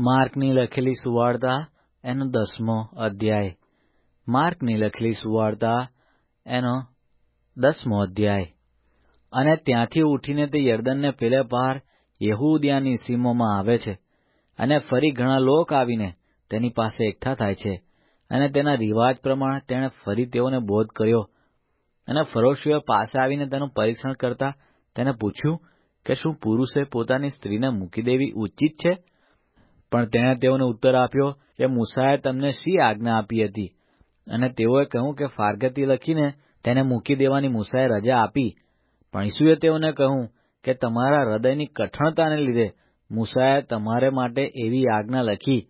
માર્કની લખેલી સુવાર્તા એનો દસમો અધ્યાય. માર્કની લખેલી સુવાર્તા એનો દસમો અધ્યાય. અને ત્યાંથી ઉઠીને તે યર્દનને પેલે પાર યહૂદિયાની સીમોમાં આવે છે અને ફરી ઘણા લોક આવીને તેની પાસે એકઠા થાય છે અને તેના રિવાજ પ્રમાણે તેણે ફરી તેઓને બોધ કર્યો. અને ફરોશીઓ પાસે આવીને તેનું પરીક્ષણ કરતા તેને પૂછ્યું કે શું પુરુષે પોતાની સ્ત્રીને મૂકી દેવી ઉચિત છે? પણ તેણે તેઓને ઉત્તર આપ્યો કે મૂસાએ તમને શી આજ્ઞા આપી હતી? અને તેઓએ કહ્યું કે ફારગતી લખીને તેને મૂકી દેવાની મૂસાએ રજા આપી. પણ ઈસુએ તેઓને કહ્યું કે તમારા હૃદયની કઠણતાને લીધે મૂસાએ તમારે માટે એવી આજ્ઞા લખી.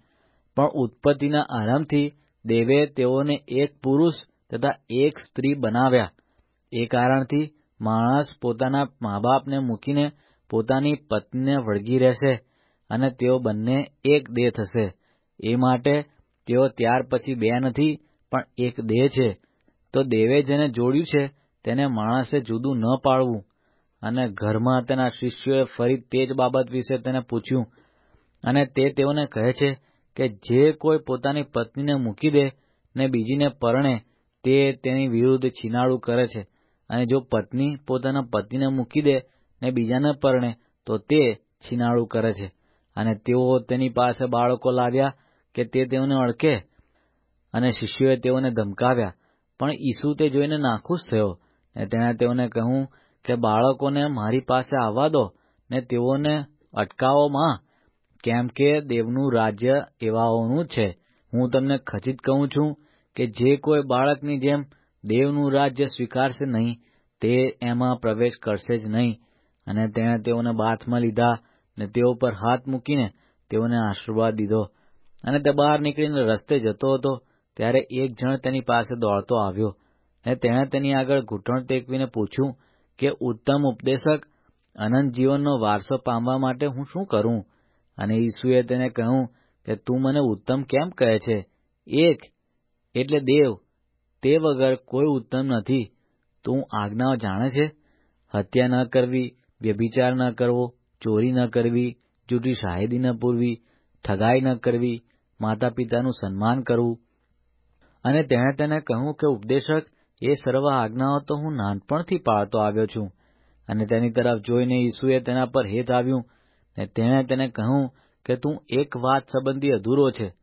પણ ઉત્પત્તિના આરંભથી દેવે તેઓને એક પુરુષ તથા એક સ્ત્રી બનાવ્યા. એ કારણથી માણસ પોતાના મા બાપને મૂકીને પોતાની પત્નીને વળગી રહેશે. અને તેઓ બંને એક દેહ થશે. એ માટે તેઓ ત્યાર પછી બે નથી, પણ એક દેહ છે. તો દેવે જેને જોડ્યું છે, તેને માણસે જુદું ન પાડવું. અને ઘરમાં તેના શિષ્યોએ ફરી તે જ બાબત વિશે તેને પૂછ્યું. અને તે તેઓને કહે છે કે જે કોઈ પોતાની પત્નીને મૂકી દે ને બીજીને પરણે, તે તેની વિરુદ્ધ છીનાડું કરે છે. અને જો પત્ની પોતાના પતિને મૂકી દે ને બીજાને પરણે, તો તે છીનાડું કરે છે. અને તેઓ તેની પાસે બાળકો લાવ્યા કે તે તેઓને અડકે અને શિષ્યોએ તેઓને ધમકાવ્યા. પણ ઈસુ તે જોઈને નાખુશ થયો ને તેણે તેઓને કહ્યું કે, બાળકોને મારી પાસે આવવા દો ને તેઓને અટકાવો માં, કેમ કે દેવનું રાજ્ય એવાઓનું છે. હું તમને ખચિત કહું છું કે જે કોઈ બાળકની જેમ દેવનું રાજ્ય સ્વીકારશે નહીં, તે એમાં પ્રવેશ કરશે જ નહીં. અને તેણે તેઓને બાથમાં લીધા ને તેઓ પર હાથ મૂકીને તેઓને આશીર્વાદ દીધો. અને તે બહાર નીકળીને રસ્તે જતો હતો, ત્યારે એક જણ તેની પાસે દોડતો આવ્યો. અને તેણે તેની આગળ ઘૂંટણ ટેકવીને પૂછ્યું કે, ઉત્તમ ઉપદેશક, અનંત જીવનનો વારસો પામવા માટે હું શું કરું? અને ઈસુએ તેને કહ્યું કે, તું મને ઉત્તમ કેમ કહે છે? એક, એટલે દેવ, તે વગર કોઈ ઉત્તમ નથી. તું આજ્ઞાઓ જાણે છે? હત્યા ન કરવી, વ્યભિચાર ન કરવો ચોરી ન કરવી જૂઠી શાહિદી ન પૂરવી, ઠગાઈ ન કરવી માતા પિતાનું સન્માન કરવું. અને તેણે તેને કહ્યું કે, ઉપદેશક, એ સર્વ આજ્ઞાઓ તો હું નાનપણથી પાળતો આવ્યો છું. અને તેની તરફ જોઈને ઈસુએ તેના પર હેત આવ્યું. ને તેણે તેને કહ્યું કે, તું એક વાત સંબંધી અધૂરો છે.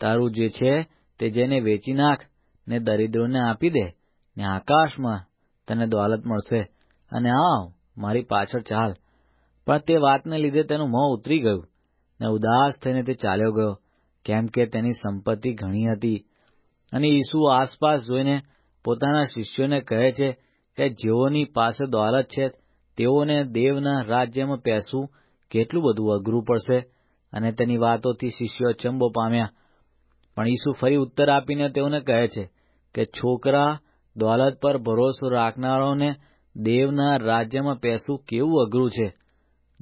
તારું જે છે, તે જેને વેચી નાખ, ને દરિદ્રોને આપી દે, ને આકાશમાં તને દોલત મળશે. અને આવ, મારી પાછળ ચાલ. પણ તે વાતને લીધે તેનું મોં ઉતરી ગયું ને ઉદાસ થઈને તે ચાલ્યો ગયો, કેમ કે તેની સંપત્તિ ઘણી હતી. અને ઈસુ આસપાસ જોઈને પોતાના શિષ્યોને કહે છે કે જેઓની પાસે દોલત છે, તેઓને દેવના રાજ્યમાં પેસવું કેટલું બધું અઘરું પડશે. અને તેની વાતોથી શિષ્યો અચંબો પામ્યા. પણ ઈસુ ફરી ઉત્તર આપીને તેઓને કહે છે કે છોકરા, દોલત પર ભરોસો રાખનારોને દેવના રાજ્યમાં પેસવું કેવું અઘરું છે?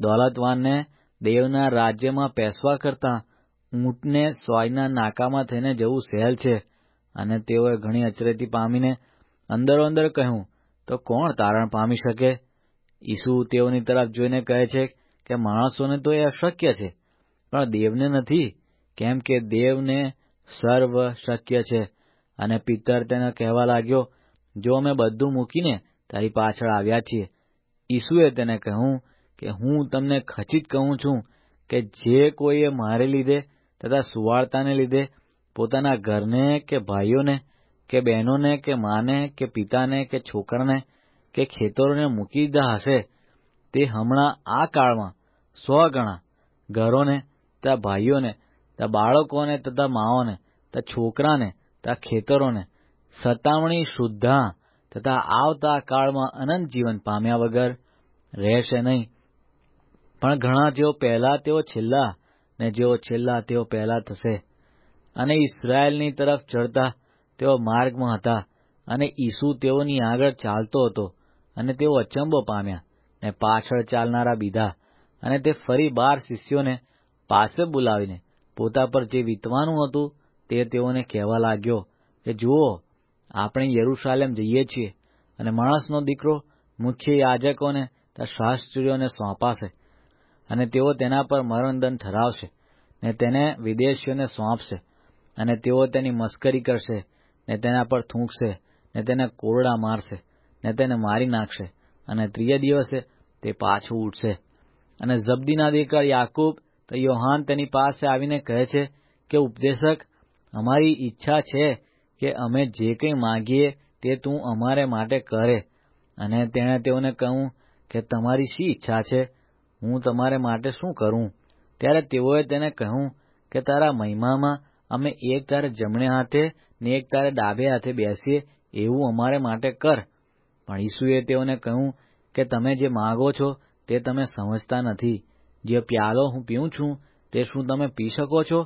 દોલતવાનને દેવના રાજ્યમાં પેસવા કરતાં ઊંટને સોયના નાકામાં થઈને જવું સહેલ છે અને તેઓએ ઘણી અચરેતી પામીને અંદરો અંદર કહ્યું, તો કોણ તારણ પામી શકે? ઈસુ તેઓની તરફ જોઈને કહે છે કે માણસોને તો એ અશક્ય છે, પણ દેવને નથી, કેમ કે દેવને સર્વ શક્ય છે. અને પિત્તર તેને કહેવા લાગ્યો, જો અમે બધું મૂકીને તારી પાછળ આવ્યા છીએ. ઈસુએ તેને કહ્યું કે હું તમને ખચિત કહું છું કે જે કોઈએ મારે લીધે તથા સુવાર્તાને લીધે પોતાના ઘરને કે ભાઈઓને કે બહેનોને કે માને કે પિતાને કે છોકરાને કે ખેતરોને મૂકી દીધા હશે, તે હમણાં આ કાળમાં સો ગણા ઘરોને, તથા ભાઈઓને, તથા બાળકોને, તથા માઓને, તથા છોકરાને, તથા ખેતરોને સતામણી શુદ્ધા તથા આવતા કાળમાં અનંત જીવન પામ્યા વગર રહેશે નહીં. પણ ઘણા જેઓ પહેલા તેઓ છેલ્લા ને જેઓ છેલ્લા તેઓ પહેલા થશે. અને ઇસરાયેલની તરફ ચડતા તેઓ માર્ગમાં હતા અને ઈસુ તેઓની આગળ ચાલતો હતો અને તેઓ અચંબો પામ્યા ને પાછળ ચાલનારા બીધા અને તે ફરી બાર શિષ્યોને પાસે બોલાવીને પોતા પર જે વીતવાનું હતું તે તેઓને કહેવા લાગ્યો કે, જુઓ, આપણે યરૂશાલેમ જઈએ છીએ અને માણસનો દીકરો મુખ્ય યાજકોને શાસ્ત્રીઓને સોંપાશે. અને તેઓ તેના પર મરણદંડ ઠરાવશે ને તેને વિદેશીઓને સોંપશે અને તેઓ તેની મસ્કરી કરશે ને તેના પર થૂંકશે ને તેને કોરડા મારશે ને તેને મારી નાખશે અને ત્રીજા દિવસે તે પાછું ઉઠશે. અને જબ્દીના દીકરા યાકૂબ તો યોહાન તેની પાસે આવીને કહે છે કે, ઉપદેશક, અમારી ઈચ્છા છે કે અમે જે કંઈ માંગીએ તે તું અમારે માટે કરે. અને તેણે તેઓને કહ્યું કે, તમારી શી ઈચ્છા છે? હું તમારે માટે શું કરું? ત્યારે તેઓએ તેને કહ્યું કે, તારા મહિમામાં અમે એક તારે જમણે હાથે ને એક તારે ડાબે હાથે બેસીએ, એવું અમારે માટે કર. પણ ઈસુએ તેઓને કહ્યું કે, તમે જે માગો છો તે તમે સમજતા નથી. જે પ્યાલો હું પીઉં છું તે શું તમે પી શકો છો?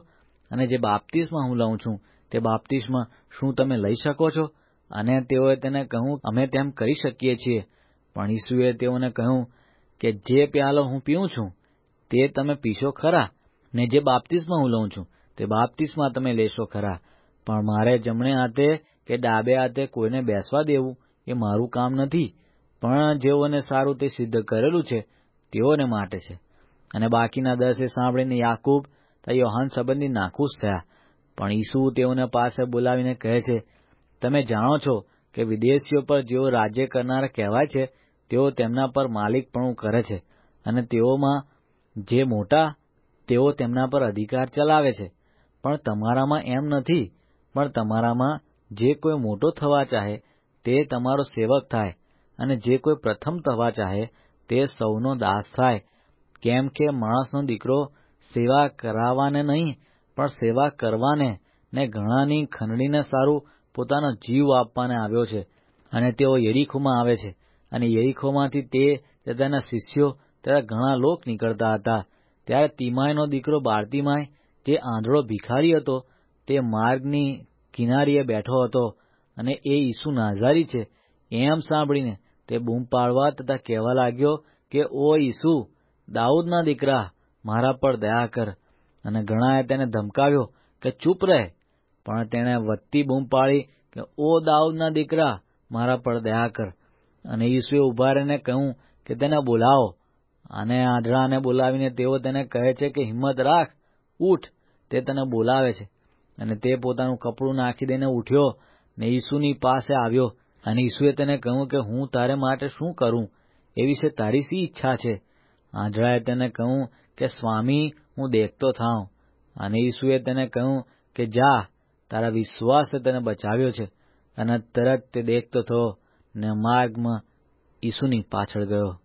અને જે બાપ્તિસ્મા હું લઉં છું તે બાપ્તિસ્મા શું તમે લઈ શકો છો? અને તેઓએ તેને કહ્યું, અમે તેમ કરી શકીએ છીએ. પણ ઈસુએ તેઓને કહ્યું કે જે પ્યાલો હું પીઉં છું, તે તમે પીશો ખરા, ને જે બાપ્તિસ્મા હું લઉં છું, તે બાપ્તિસ્મા તમે લેશો ખરા. પણ મારે જમણે હાથે કે ડાબે હાથે કોઈને બેસવા દેવું, એ મારું કામ નથી. પણ જેઓને સારું તે સિદ્ધ કરેલું છે, તેઓને માટે છે. અને બાકીના દસે સાંભળીને યાકૂબ તથા યોહાન સંબંધી નાખુશ થયા. પણ ઈસુ તેઓને પાસે બોલાવીને કહે છે, તમે જાણો છો કે વિદેશીઓ પર જેઓ રાજ્ય કરનારા કહેવાય છે તેઓ તેમના પર માલિકપણું કરે છે અને તેઓમાં જે મોટા, તેઓ તેમના પર અધિકાર ચલાવે છે. પણ તમારામાં એમ નથી, પણ તમારામાં જે કોઈ મોટો થવા ચાહે, તે તમારો સેવક થાય અને જે કોઈ પ્રથમ થવા ચાહે, તે સૌનો દાસ થાય. કેમ કે માણસનો દીકરો સેવા કરાવવાને નહીં, પણ સેવા કરવાને ને ઘણાની ખંડણીને સારું પોતાનો જીવ આપવાને આવ્યો છે અને તેઓ યરીખુમાં આવે છે. અને યરીખોમાંથી તે તેના શિષ્યો તથા ઘણા લોક નીકળતા હતા. ત્યારે તિમાયનો દીકરો બારતીમાય જે આંધળો ભિખારી હતો, તે માર્ગની કિનારીએ બેઠો હતો અને એ ઈસુ નાઝારી છે એમ સાંભળીને તે બૂમ પાડવા તથા કહેવા લાગ્યો કે, ઓ ઈસુ, દાઉદના દીકરા, મારા પર દયા કર. અને ઘણાએ તેને ધમકાવ્યો કે, ચૂપ રહે. પણ તેણે વધતી બૂમ પાડી કે, ઓ દાઉદના દીકરા, મારા પર દયા કર. અને ઈસુએ ઊભા રહીને કહ્યું કે તેને બોલાવો. અને આંધળાને બોલાવીને તેઓ તેને કહે છે કે, હિંમત રાખ, ઉઠ. તે તને બોલાવે છે. અને તે પોતાનું કપડું નાખી દઈને ઉઠ્યો ને ઈસુની પાસે આવ્યો. અને ઈસુએ તેને કહ્યું કે, હું તારે માટે શું કરું? એ વિશે તારી શી ઈચ્છા છે? આંધળાએ તેને કહ્યું કે, સ્વામી, હું દેખતો થાઉં. અને ઈસુએ તેને કહ્યું કે, જા, તારા વિશ્વાસે તને બચાવ્યો છે. અને તરત તે દેખતો થયો. ને માર્ગમાં ઈસુની પાછળ ગયો.